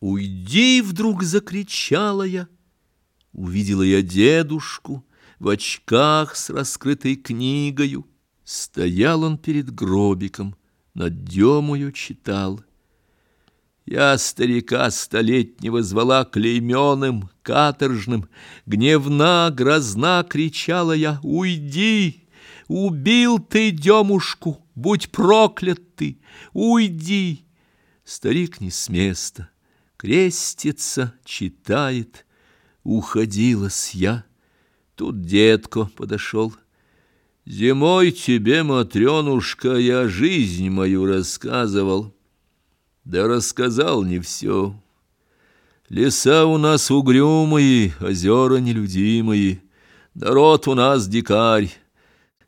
«Уйди!» — вдруг закричала я. Увидела я дедушку в очках с раскрытой книгою. Стоял он перед гробиком, над демою читал. Я старика столетнего звала клейменым, каторжным, Гневна, грозна кричала я, «Уйди! Убил ты демушку, будь проклят ты! Уйди!» Старик не с места крестится, читает. Уходила-с я. Тут детко подошел. Зимой тебе, Матренушка, я жизнь мою рассказывал. Да рассказал не все. Леса у нас угрюмые, озера нелюдимые. Народ у нас дикарь.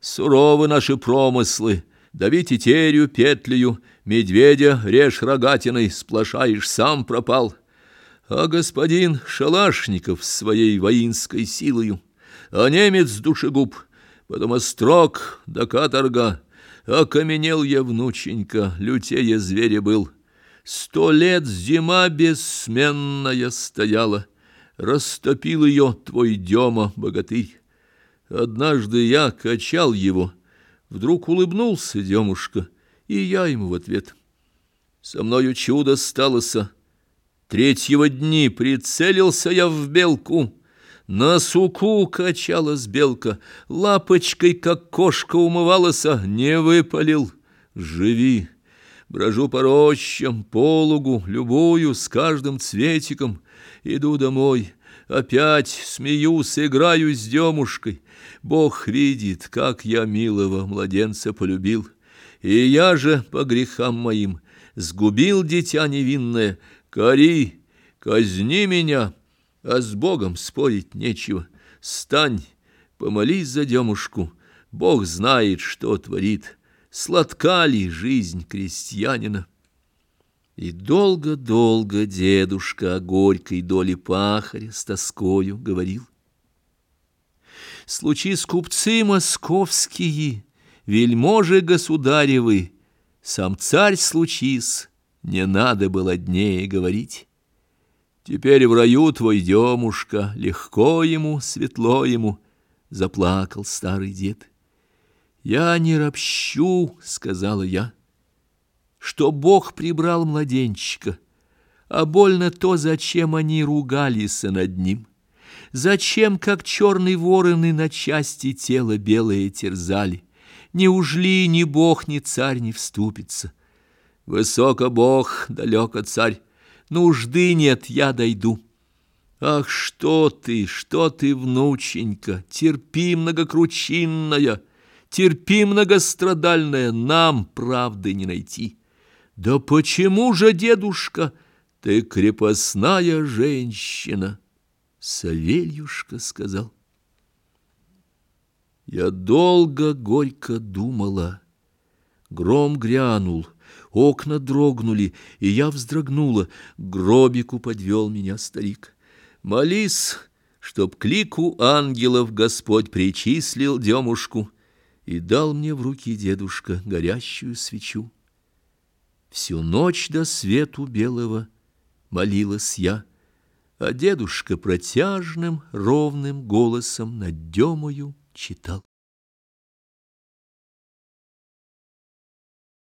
Суровы наши промыслы. Дави тетерю, петлею, медведя режь рогатиной, сплошаешь, сам пропал. А господин Шалашников своей воинской силою, а немец душегуб, потом острог да каторга, окаменел я, внученька, лютее зверя был. Сто лет зима бессменная стояла, растопил ее твой Дема, богатырь. Однажды я качал его — Вдруг улыбнулся Демушка, и я ему в ответ. Со мною чудо сталося. Третьего дни прицелился я в белку. На суку качалась белка, лапочкой, как кошка умывалась, не выпалил. Живи! Брожу по рощам, пологу, любую, с каждым цветиком. Иду домой, опять смеюсь, играю с демушкой. Бог видит, как я милого младенца полюбил, и я же по грехам моим сгубил дитя невинное. Кори, казни меня, а с Богом спорить нечего. Стань, помолись за демушку, Бог знает, что творит. Сладка ли жизнь крестьянина? И долго-долго дедушка о горькой доле пахаря с тоскою говорил. Случись купцы московские, вельможи государевы, сам царь случись, не надо было дней говорить. Теперь в раю твой демушка, легко ему, светло ему, заплакал старый дед. Я не ропщу, сказала я, что Бог прибрал младенчика, а больно то, зачем они ругались над ним. Зачем, как черные вороны, на части тело белое терзали? Неужели ни бог, ни царь не вступится? Высоко бог, далеко царь, нужды нет, я дойду. Ах, что ты, что ты, внученька, терпи многокручинная, терпи многострадальная, нам правды не найти. Да почему же, дедушка, ты крепостная женщина? Савельюшка сказал. Я долго горько думала. Гром грянул, окна дрогнули, и я вздрогнула. Гробику подвел меня старик. Молись, чтоб к лику ангелов Господь причислил демушку и дал мне в руки дедушка горящую свечу. Всю ночь до свету белого молилась я, а дедушка протяжным ровным голосом над Демою читал.